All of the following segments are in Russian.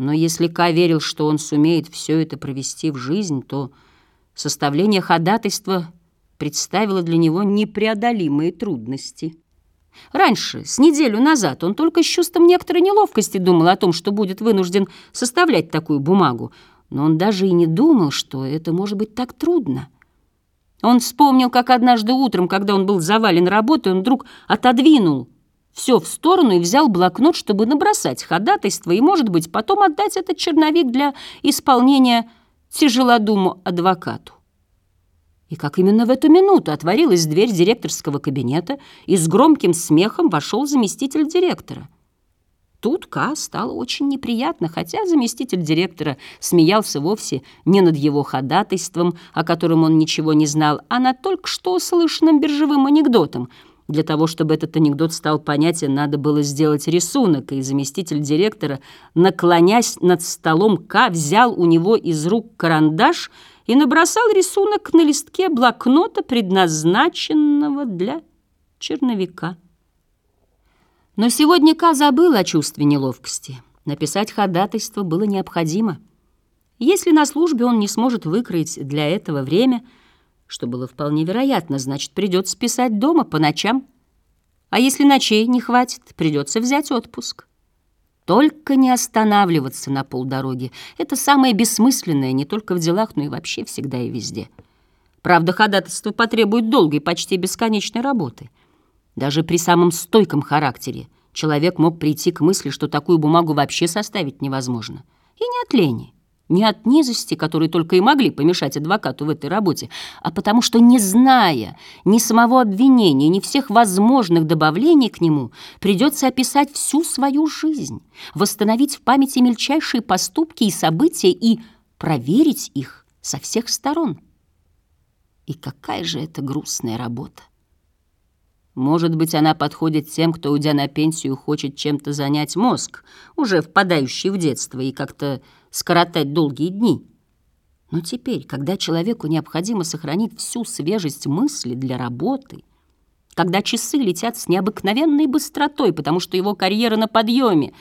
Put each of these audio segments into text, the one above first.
Но если Ка верил, что он сумеет все это провести в жизнь, то составление ходатайства представило для него непреодолимые трудности. Раньше, с неделю назад, он только с чувством некоторой неловкости думал о том, что будет вынужден составлять такую бумагу, но он даже и не думал, что это может быть так трудно. Он вспомнил, как однажды утром, когда он был завален работой, он вдруг отодвинул все в сторону и взял блокнот, чтобы набросать ходатайство и, может быть, потом отдать этот черновик для исполнения тяжелодуму адвокату. И как именно в эту минуту отворилась дверь директорского кабинета, и с громким смехом вошел заместитель директора. Тут Ка стало очень неприятно, хотя заместитель директора смеялся вовсе не над его ходатайством, о котором он ничего не знал, а над только что услышанным биржевым анекдотом — для того, чтобы этот анекдот стал понятен, надо было сделать рисунок, и заместитель директора, наклонясь над столом К, взял у него из рук карандаш и набросал рисунок на листке блокнота, предназначенного для черновика. Но сегодня К забыл о чувстве неловкости. Написать ходатайство было необходимо. Если на службе он не сможет выкроить для этого время – что было вполне вероятно, значит, придется писать дома по ночам. А если ночей не хватит, придется взять отпуск. Только не останавливаться на полдороги. Это самое бессмысленное не только в делах, но и вообще всегда и везде. Правда, ходатайство потребует долгой, почти бесконечной работы. Даже при самом стойком характере человек мог прийти к мысли, что такую бумагу вообще составить невозможно. И не от лени не от низости, которые только и могли помешать адвокату в этой работе, а потому что, не зная ни самого обвинения, ни всех возможных добавлений к нему, придется описать всю свою жизнь, восстановить в памяти мельчайшие поступки и события и проверить их со всех сторон. И какая же это грустная работа! Может быть, она подходит тем, кто, уйдя на пенсию, хочет чем-то занять мозг, уже впадающий в детство, и как-то скоротать долгие дни. Но теперь, когда человеку необходимо сохранить всю свежесть мысли для работы, когда часы летят с необыкновенной быстротой, потому что его карьера на подъеме,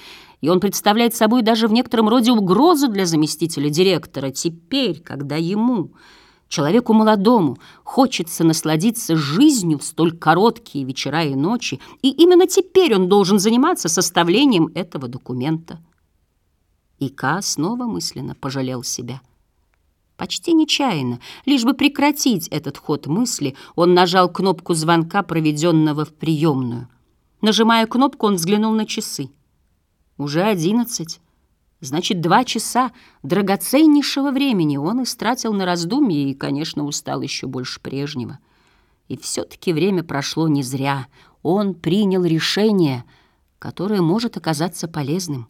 и он представляет собой даже в некотором роде угрозу для заместителя директора, теперь, когда ему Человеку молодому хочется насладиться жизнью в столь короткие вечера и ночи, и именно теперь он должен заниматься составлением этого документа. И Ка снова мысленно пожалел себя. Почти нечаянно, лишь бы прекратить этот ход мысли, он нажал кнопку звонка, проведенного в приемную. Нажимая кнопку, он взглянул на часы. Уже одиннадцать. Значит, два часа драгоценнейшего времени он истратил на раздумье и, конечно, устал еще больше прежнего. И все-таки время прошло не зря. Он принял решение, которое может оказаться полезным.